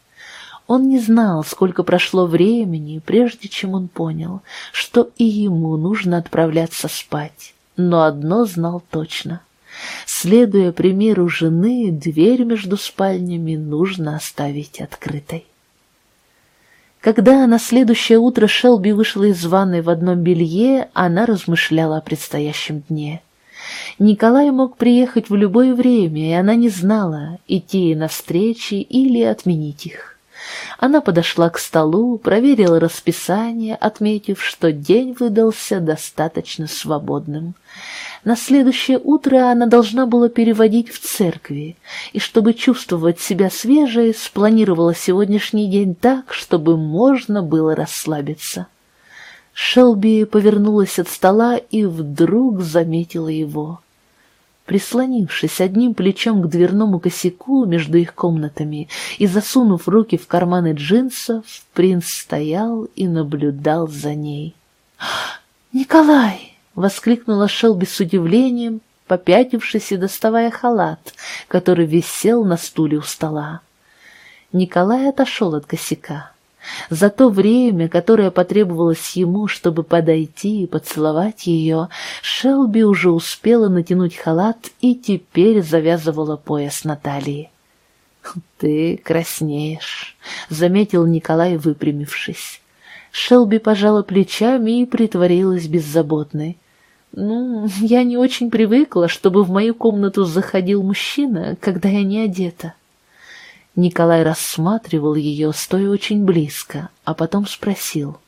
Он не знал, сколько прошло времени, прежде чем он понял, что и ему нужно отправляться спать. Но одно знал точно. Следуя примеру жены, дверь между спальнями нужно оставить открытой. Когда на следующее утро Шелби вышла из ванной в одном белье, она размышляла о предстоящем дне. Николай мог приехать в любое время, и она не знала, идти ей на встречи или отменить их. Она подошла к столу, проверила расписание, отметив, что день выдался достаточно свободным. На следующее утро она должна была переводить в церкви, и чтобы чувствовать себя свежей, спланировала сегодняшний день так, чтобы можно было расслабиться. Шелби повернулась от стола и вдруг заметила его. Прислонившись одним плечом к дверному косяку между их комнатами и засунув руки в карманы джинсов, принц стоял и наблюдал за ней. «Николай!» — воскликнула Шелби с удивлением, попятившись и доставая халат, который висел на стуле у стола. Николай отошел от косяка. За то время, которое потребовалось ему, чтобы подойти и поцеловать ее, Шелби уже успела натянуть халат и теперь завязывала пояс на талии. «Ты краснеешь», — заметил Николай, выпрямившись. Шелби пожала плечами и притворилась беззаботной. «Ну, я не очень привыкла, чтобы в мою комнату заходил мужчина, когда я не одета». Николай рассматривал ее, стоя очень близко, а потом спросил.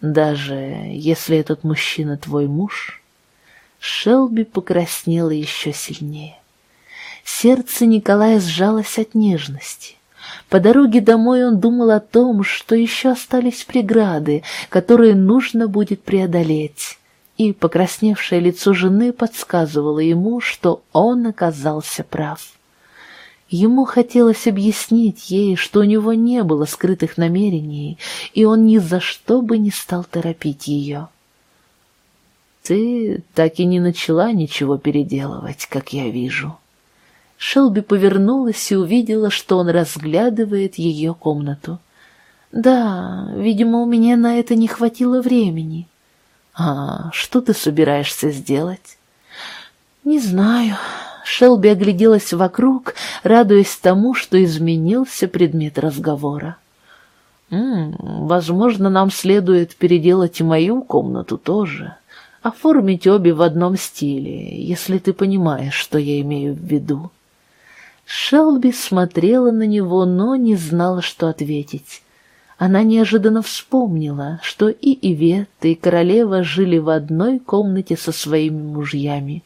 «Даже если этот мужчина твой муж?» Шелби покраснела еще сильнее. Сердце Николая сжалось от нежности. По дороге домой он думал о том, что еще остались преграды, которые нужно будет преодолеть, и покрасневшее лицо жены подсказывало ему, что он оказался прав. Ему хотелось объяснить ей, что у него не было скрытых намерений, и он ни за что бы не стал торопить ее. «Ты так и не начала ничего переделывать, как я вижу». Шелби повернулась и увидела, что он разглядывает ее комнату. «Да, видимо, у меня на это не хватило времени». «А что ты собираешься сделать?» «Не знаю», Шелби огляделась вокруг, радуясь тому, что изменился предмет разговора. «М -м, «Возможно, нам следует переделать и мою комнату тоже, оформить обе в одном стиле, если ты понимаешь, что я имею в виду». Шелби смотрела на него, но не знала, что ответить. Она неожиданно вспомнила, что и Ивет, и королева жили в одной комнате со своими мужьями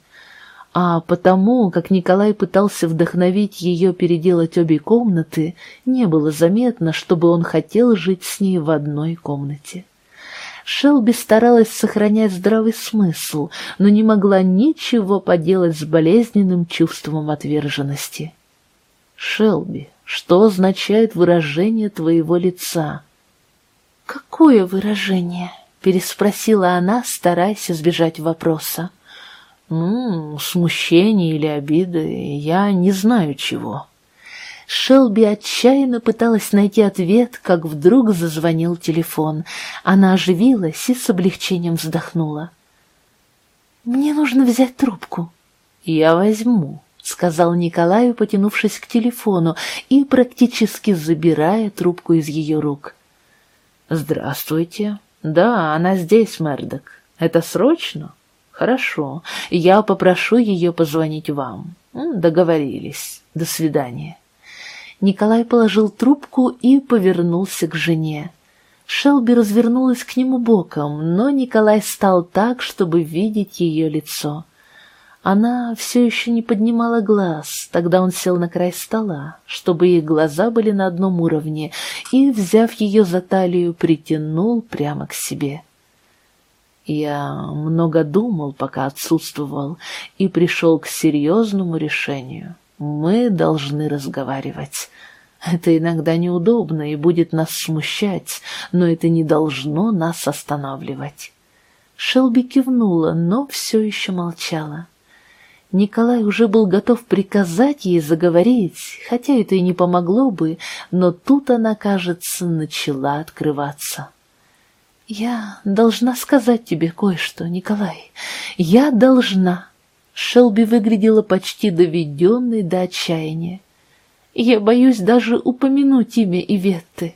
а потому, как Николай пытался вдохновить ее переделать обе комнаты, не было заметно, чтобы он хотел жить с ней в одной комнате. Шелби старалась сохранять здравый смысл, но не могла ничего поделать с болезненным чувством отверженности. «Шелби, что означает выражение твоего лица?» «Какое выражение?» — переспросила она, стараясь избежать вопроса. Ну, смущение или обиды, я не знаю чего. Шелби отчаянно пыталась найти ответ, как вдруг зазвонил телефон. Она оживилась и с облегчением вздохнула. «Мне нужно взять трубку». «Я возьму», — сказал Николаю, потянувшись к телефону и практически забирая трубку из ее рук. «Здравствуйте. Да, она здесь, Мердок. Это срочно?» «Хорошо, я попрошу ее позвонить вам. Договорились. До свидания». Николай положил трубку и повернулся к жене. Шелби развернулась к нему боком, но Николай стал так, чтобы видеть ее лицо. Она все еще не поднимала глаз, тогда он сел на край стола, чтобы их глаза были на одном уровне, и, взяв ее за талию, притянул прямо к себе. Я много думал, пока отсутствовал, и пришел к серьезному решению. Мы должны разговаривать. Это иногда неудобно и будет нас смущать, но это не должно нас останавливать. Шелби кивнула, но все еще молчала. Николай уже был готов приказать ей заговорить, хотя это и не помогло бы, но тут она, кажется, начала открываться. «Я должна сказать тебе кое-что, Николай. Я должна». Шелби выглядела почти доведенной до отчаяния. «Я боюсь даже упомянуть имя Иветты.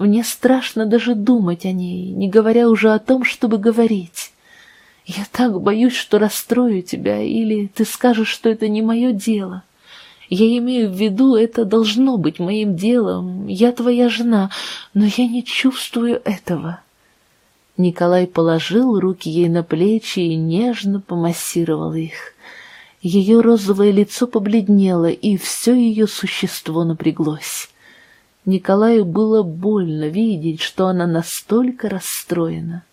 Мне страшно даже думать о ней, не говоря уже о том, чтобы говорить. Я так боюсь, что расстрою тебя, или ты скажешь, что это не мое дело. Я имею в виду, это должно быть моим делом, я твоя жена, но я не чувствую этого». Николай положил руки ей на плечи и нежно помассировал их. Ее розовое лицо побледнело, и все ее существо напряглось. Николаю было больно видеть, что она настолько расстроена.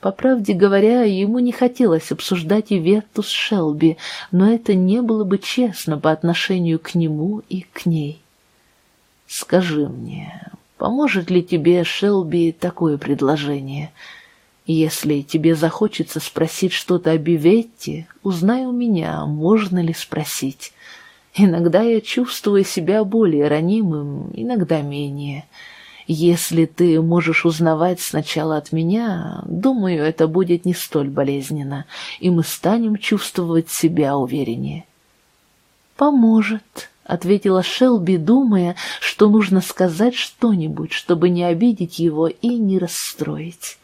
По правде говоря, ему не хотелось обсуждать Иветту с Шелби, но это не было бы честно по отношению к нему и к ней. «Скажи мне, поможет ли тебе, Шелби, такое предложение? Если тебе захочется спросить что-то о Биветте, узнай у меня, можно ли спросить. Иногда я чувствую себя более ранимым, иногда менее». Если ты можешь узнавать сначала от меня, думаю, это будет не столь болезненно, и мы станем чувствовать себя увереннее. «Поможет», — ответила Шелби, думая, что нужно сказать что-нибудь, чтобы не обидеть его и не расстроить.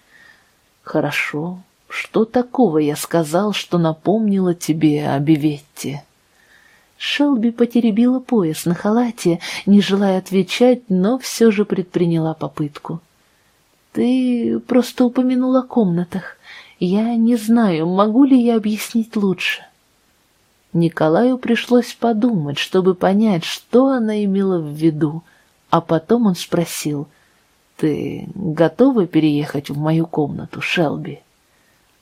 «Хорошо. Что такого я сказал, что напомнило тебе о Биветте?» Шелби потеребила пояс на халате, не желая отвечать, но все же предприняла попытку. «Ты просто упомянула о комнатах. Я не знаю, могу ли я объяснить лучше». Николаю пришлось подумать, чтобы понять, что она имела в виду, а потом он спросил, «Ты готова переехать в мою комнату, Шелби?»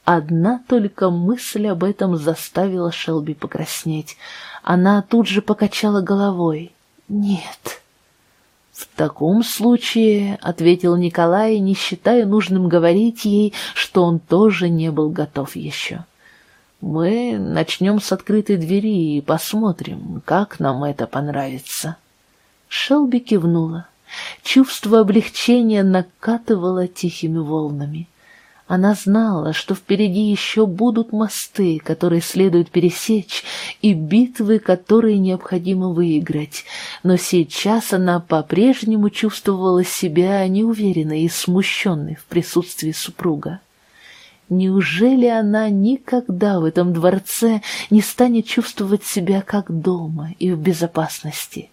Одна только мысль об этом заставила Шелби покраснеть. Она тут же покачала головой. «Нет». «В таком случае», — ответил Николай, не считая нужным говорить ей, что он тоже не был готов еще. «Мы начнем с открытой двери и посмотрим, как нам это понравится». Шелби кивнула. Чувство облегчения накатывало тихими волнами. Она знала, что впереди еще будут мосты, которые следует пересечь, и битвы, которые необходимо выиграть, но сейчас она по-прежнему чувствовала себя неуверенной и смущенной в присутствии супруга. Неужели она никогда в этом дворце не станет чувствовать себя как дома и в безопасности?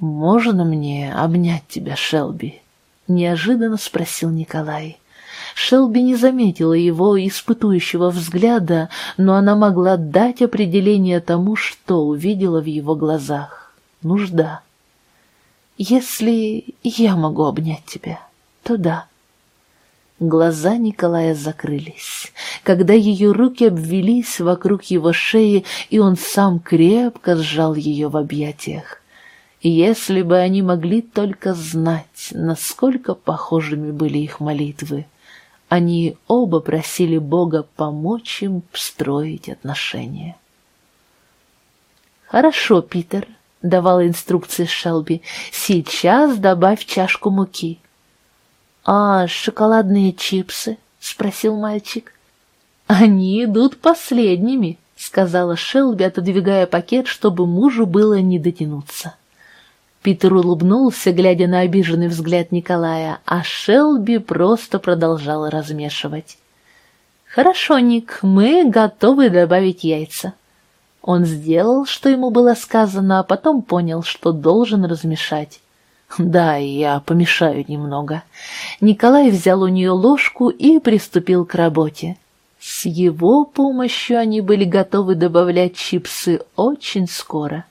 «Можно мне обнять тебя, Шелби?» — неожиданно спросил Николай. Шелби не заметила его испытующего взгляда, но она могла дать определение тому, что увидела в его глазах. Нужда. «Если я могу обнять тебя, то да». Глаза Николая закрылись, когда ее руки обвелись вокруг его шеи, и он сам крепко сжал ее в объятиях. Если бы они могли только знать, насколько похожими были их молитвы. Они оба просили Бога помочь им строить отношения. «Хорошо, Питер», — давала инструкции Шелби, — «сейчас добавь чашку муки». «А шоколадные чипсы?» — спросил мальчик. «Они идут последними», — сказала Шелби, отодвигая пакет, чтобы мужу было не дотянуться. Питер улыбнулся, глядя на обиженный взгляд Николая, а Шелби просто продолжала размешивать. «Хорошо, Ник, мы готовы добавить яйца». Он сделал, что ему было сказано, а потом понял, что должен размешать. «Да, я помешаю немного». Николай взял у нее ложку и приступил к работе. С его помощью они были готовы добавлять чипсы очень скоро.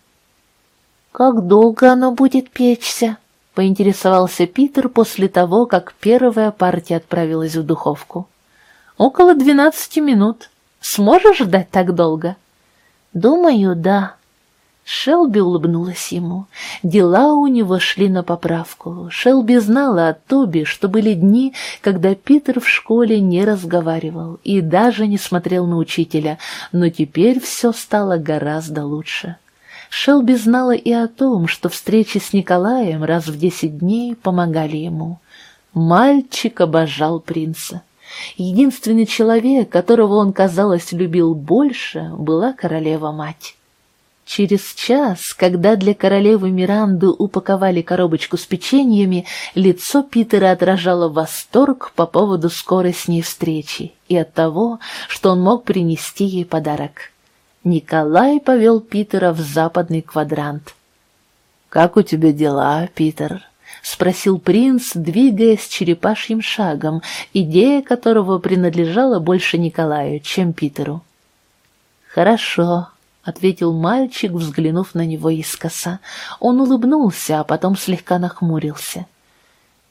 «Как долго оно будет печься?» — поинтересовался Питер после того, как первая партия отправилась в духовку. «Около двенадцати минут. Сможешь ждать так долго?» «Думаю, да». Шелби улыбнулась ему. Дела у него шли на поправку. Шелби знала от Тоби, что были дни, когда Питер в школе не разговаривал и даже не смотрел на учителя, но теперь все стало гораздо лучше. Шелби знала и о том, что встречи с Николаем раз в десять дней помогали ему. Мальчик обожал принца. Единственный человек, которого он, казалось, любил больше, была королева-мать. Через час, когда для королевы Миранды упаковали коробочку с печеньями, лицо Питера отражало восторг по поводу скорой с ней встречи и от того, что он мог принести ей подарок. Николай повел Питера в западный квадрант. «Как у тебя дела, Питер?» — спросил принц, двигаясь черепашьим шагом, идея которого принадлежала больше Николаю, чем Питеру. «Хорошо», — ответил мальчик, взглянув на него искоса. Он улыбнулся, а потом слегка нахмурился.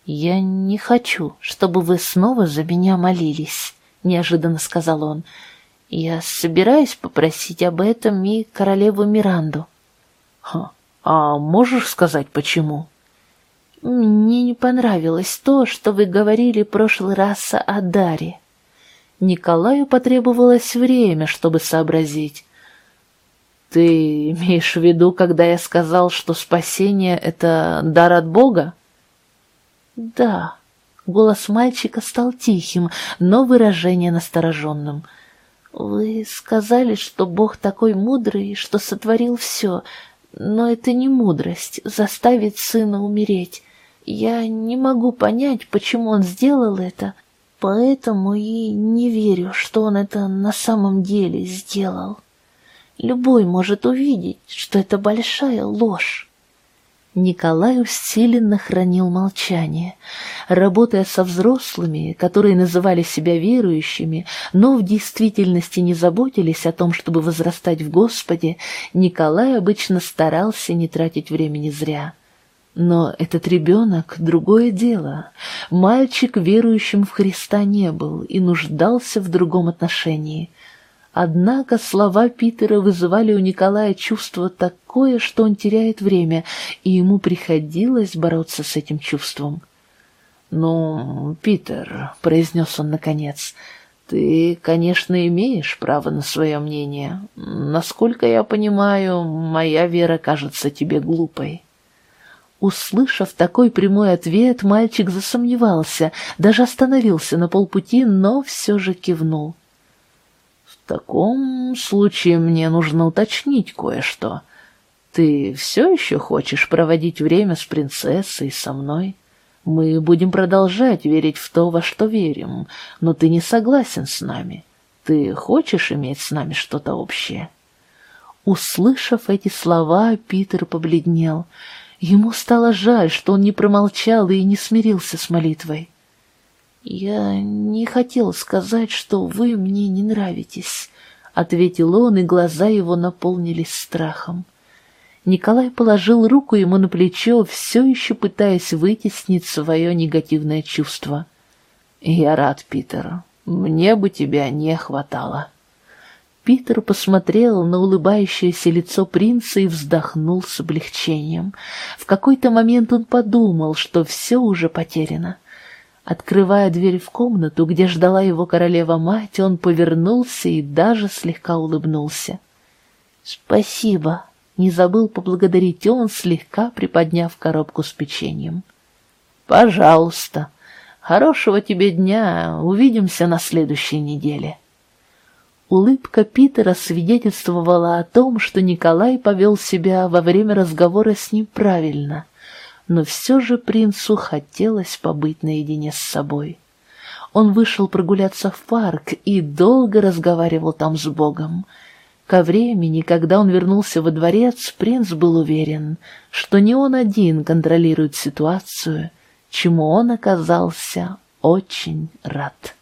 «Я не хочу, чтобы вы снова за меня молились», — неожиданно сказал он. «Я собираюсь попросить об этом и королеву Миранду». «Ха, а можешь сказать, почему?» «Мне не понравилось то, что вы говорили в прошлый раз о Даре». Николаю потребовалось время, чтобы сообразить. Ты имеешь в виду, когда я сказал, что спасение — это дар от Бога? Да. Голос мальчика стал тихим, но выражение настороженным. Вы сказали, что Бог такой мудрый, что сотворил все, но это не мудрость — заставить сына умереть. Я не могу понять, почему он сделал это, поэтому и не верю, что он это на самом деле сделал. Любой может увидеть, что это большая ложь. Николай усиленно хранил молчание. Работая со взрослыми, которые называли себя верующими, но в действительности не заботились о том, чтобы возрастать в Господе, Николай обычно старался не тратить времени зря. Но этот ребенок — другое дело. Мальчик верующим в Христа не был и нуждался в другом отношении — Однако слова Питера вызывали у Николая чувство такое, что он теряет время, и ему приходилось бороться с этим чувством. «Ну, Питер», — произнес он наконец, — «ты, конечно, имеешь право на свое мнение. Насколько я понимаю, моя вера кажется тебе глупой». Услышав такой прямой ответ, мальчик засомневался, даже остановился на полпути, но все же кивнул таком случае мне нужно уточнить кое-что. Ты все еще хочешь проводить время с принцессой, со мной? Мы будем продолжать верить в то, во что верим, но ты не согласен с нами. Ты хочешь иметь с нами что-то общее?» Услышав эти слова, Питер побледнел. Ему стало жаль, что он не промолчал и не смирился с молитвой. «Я не хотел сказать, что вы мне не нравитесь», — ответил он, и глаза его наполнились страхом. Николай положил руку ему на плечо, все еще пытаясь вытеснить свое негативное чувство. «Я рад, Питер. Мне бы тебя не хватало». Питер посмотрел на улыбающееся лицо принца и вздохнул с облегчением. В какой-то момент он подумал, что все уже потеряно. Открывая дверь в комнату, где ждала его королева-мать, он повернулся и даже слегка улыбнулся. «Спасибо!» — не забыл поблагодарить он, слегка приподняв коробку с печеньем. «Пожалуйста! Хорошего тебе дня! Увидимся на следующей неделе!» Улыбка Питера свидетельствовала о том, что Николай повел себя во время разговора с ним правильно но все же принцу хотелось побыть наедине с собой. Он вышел прогуляться в парк и долго разговаривал там с Богом. Ко времени, когда он вернулся во дворец, принц был уверен, что не он один контролирует ситуацию, чему он оказался очень рад.